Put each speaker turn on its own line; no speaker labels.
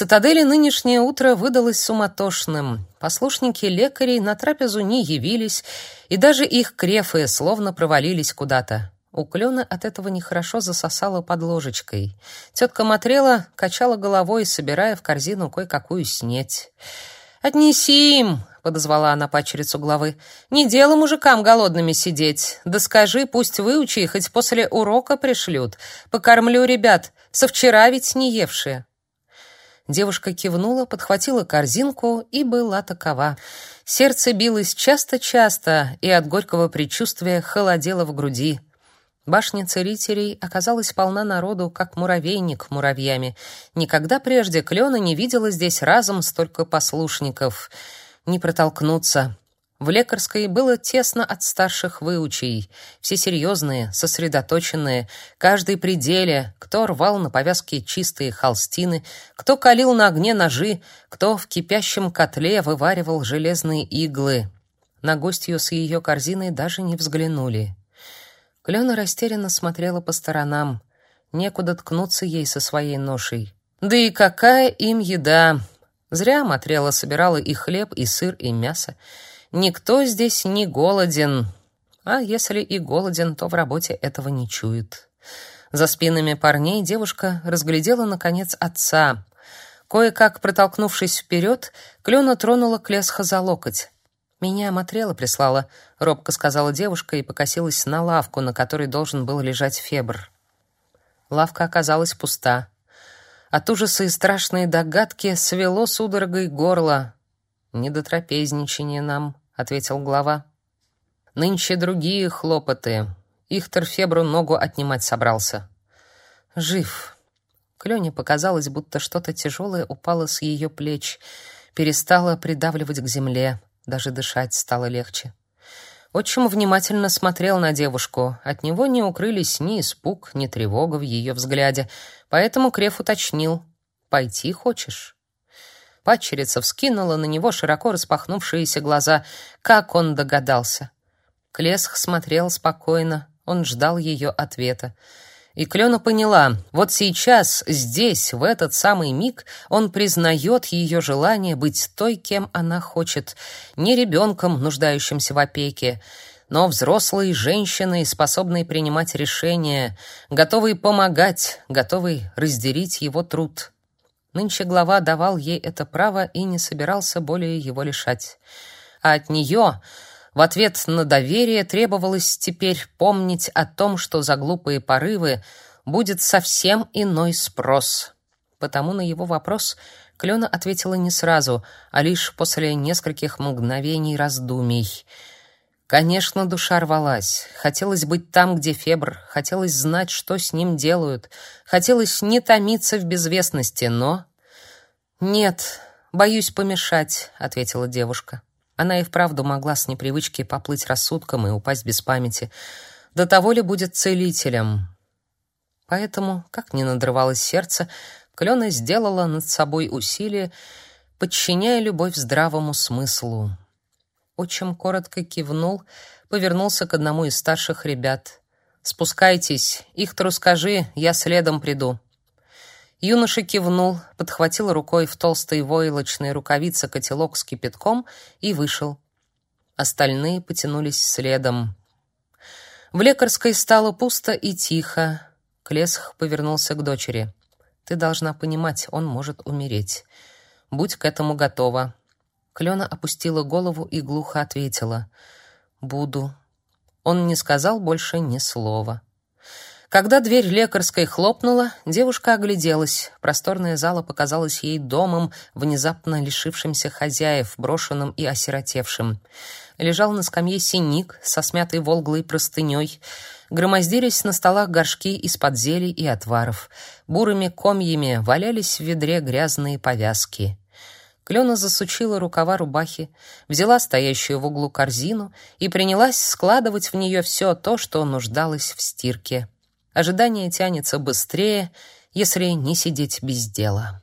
цитадели нынешнее утро выдалось суматошным. Послушники лекарей на трапезу не явились, и даже их крефы словно провалились куда-то. У Клёны от этого нехорошо засосало под ложечкой. Тетка Матрела качала головой, собирая в корзину кое-какую снеть. «Отнеси им!» — подозвала она пачерицу главы. «Не дело мужикам голодными сидеть. Да скажи, пусть выучи, хоть после урока пришлют. Покормлю ребят, со вчера ведь не евшие». Девушка кивнула, подхватила корзинку и была такова. Сердце билось часто-часто, и от горького предчувствия холодело в груди. Башня целителей оказалась полна народу, как муравейник муравьями. Никогда прежде Клена не видела здесь разом столько послушников. Не протолкнуться. В лекарской было тесно от старших выучей. Все серьезные, сосредоточенные, каждый при деле, кто рвал на повязке чистые холстины, кто калил на огне ножи, кто в кипящем котле вываривал железные иглы. На гостью с ее корзиной даже не взглянули. Клена растерянно смотрела по сторонам. Некуда ткнуться ей со своей ношей. Да и какая им еда! Зря Матрела собирала и хлеб, и сыр, и мясо. Никто здесь не голоден. А если и голоден, то в работе этого не чует. За спинами парней девушка разглядела, наконец, отца. Кое-как протолкнувшись вперед, Клена тронула Клесха за локоть. «Меня Матрела прислала», — робко сказала девушка и покосилась на лавку, на которой должен был лежать Фебр. Лавка оказалась пуста. От ужаса и страшной догадки свело судорогой горло. «Не до трапезничания нам», — ответил глава. «Нынче другие хлопоты. Ихтер Фебру ногу отнимать собрался». «Жив». Клёне показалось, будто что-то тяжелое упало с ее плеч, перестало придавливать к земле. Даже дышать стало легче. Отчим внимательно смотрел на девушку. От него не укрылись ни испуг, ни тревога в ее взгляде. Поэтому Креф уточнил. «Пойти хочешь?» Падчерица вскинула на него широко распахнувшиеся глаза. Как он догадался? Клесх смотрел спокойно. Он ждал ее ответа. И Клена поняла, вот сейчас, здесь, в этот самый миг, он признает ее желание быть той, кем она хочет, не ребенком, нуждающимся в опеке, но взрослой женщиной, способной принимать решения, готовой помогать, готовой разделить его труд. Нынче глава давал ей это право и не собирался более его лишать. А от нее в ответ на доверие требовалось теперь помнить о том, что за глупые порывы будет совсем иной спрос. Потому на его вопрос Клена ответила не сразу, а лишь после нескольких мгновений раздумий. Конечно, душа рвалась. Хотелось быть там, где Фебр, хотелось знать, что с ним делают, хотелось не томиться в безвестности, но... «Нет, боюсь помешать», — ответила девушка. Она и вправду могла с непривычки поплыть рассудком и упасть без памяти. До того ли будет целителем? Поэтому, как ни надрывалось сердце, Клена сделала над собой усилие, подчиняя любовь здравому смыслу. Отчим коротко кивнул, повернулся к одному из старших ребят. «Спускайтесь, Ихтору скажи, я следом приду». Юноша кивнул, подхватил рукой в толстой войлочной рукавице котелок с кипятком и вышел. Остальные потянулись следом. В лекарской стало пусто и тихо. Клесх повернулся к дочери. «Ты должна понимать, он может умереть. Будь к этому готова». Клена опустила голову и глухо ответила. «Буду». Он не сказал больше ни слова. Когда дверь лекарской хлопнула, девушка огляделась. Просторная зала показалась ей домом, внезапно лишившимся хозяев, брошенным и осиротевшим. Лежал на скамье синик со смятой волглой простыней. Громоздились на столах горшки из-под зелий и отваров. Бурыми комьями валялись в ведре грязные повязки. Клена засучила рукава рубахи, взяла стоящую в углу корзину и принялась складывать в нее все то, что нуждалось в стирке. Ожидание тянется быстрее, если не сидеть без дела.